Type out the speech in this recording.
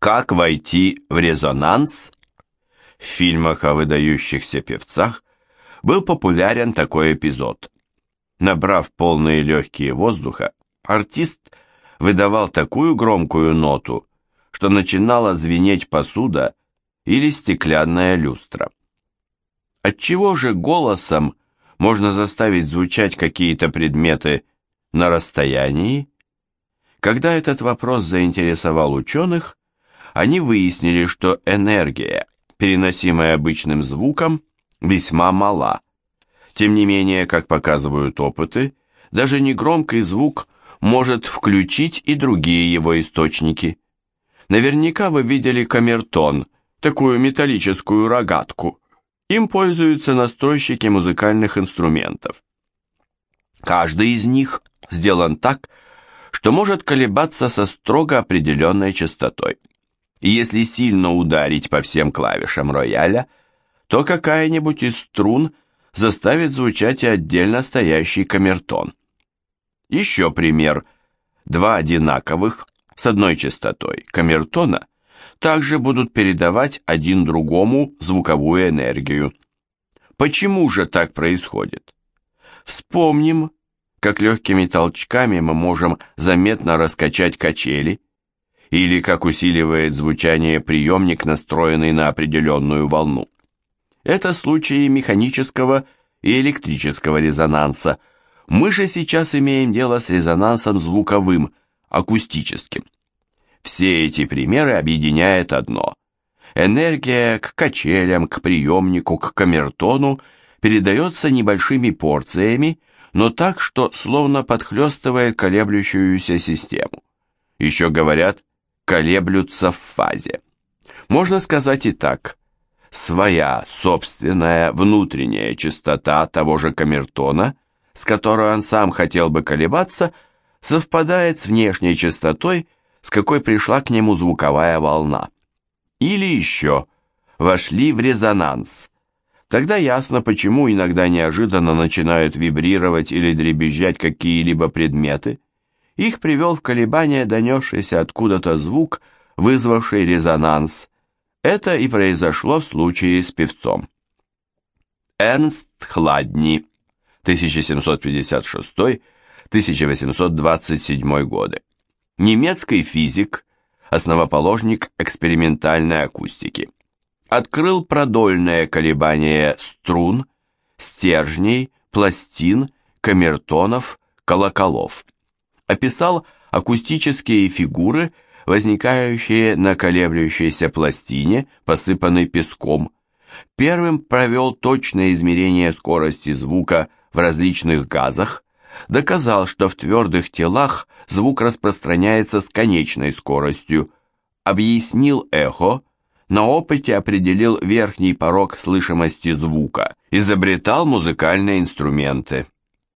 Как войти в резонанс? В фильмах о выдающихся певцах был популярен такой эпизод. Набрав полные легкие воздуха, артист выдавал такую громкую ноту, что начинала звенеть посуда или стеклянная люстра. Отчего же голосом можно заставить звучать какие-то предметы на расстоянии? Когда этот вопрос заинтересовал ученых, они выяснили, что энергия, переносимая обычным звуком, весьма мала. Тем не менее, как показывают опыты, даже негромкий звук может включить и другие его источники. Наверняка вы видели камертон, такую металлическую рогатку. Им пользуются настройщики музыкальных инструментов. Каждый из них сделан так, что может колебаться со строго определенной частотой. И если сильно ударить по всем клавишам рояля, то какая-нибудь из струн заставит звучать и отдельно стоящий камертон. Еще пример. Два одинаковых с одной частотой камертона также будут передавать один другому звуковую энергию. Почему же так происходит? Вспомним, как легкими толчками мы можем заметно раскачать качели, или как усиливает звучание приемник, настроенный на определенную волну. Это случаи механического и электрического резонанса. Мы же сейчас имеем дело с резонансом звуковым, акустическим. Все эти примеры объединяет одно. Энергия к качелям, к приемнику, к камертону передается небольшими порциями, но так, что словно подхлестывает колеблющуюся систему. Еще говорят, колеблются в фазе. Можно сказать и так. Своя собственная внутренняя частота того же камертона, с которой он сам хотел бы колебаться, совпадает с внешней частотой, с какой пришла к нему звуковая волна. Или еще вошли в резонанс. Тогда ясно, почему иногда неожиданно начинают вибрировать или дребезжать какие-либо предметы, их привел в колебания донесшийся откуда-то звук, вызвавший резонанс. Это и произошло в случае с певцом. Эрнст Хладни, 1756-1827 годы. Немецкий физик, основоположник экспериментальной акустики. Открыл продольное колебание струн, стержней, пластин, камертонов, колоколов описал акустические фигуры, возникающие на колеблющейся пластине, посыпанной песком. Первым провел точное измерение скорости звука в различных газах, доказал, что в твердых телах звук распространяется с конечной скоростью, объяснил эхо, на опыте определил верхний порог слышимости звука, изобретал музыкальные инструменты.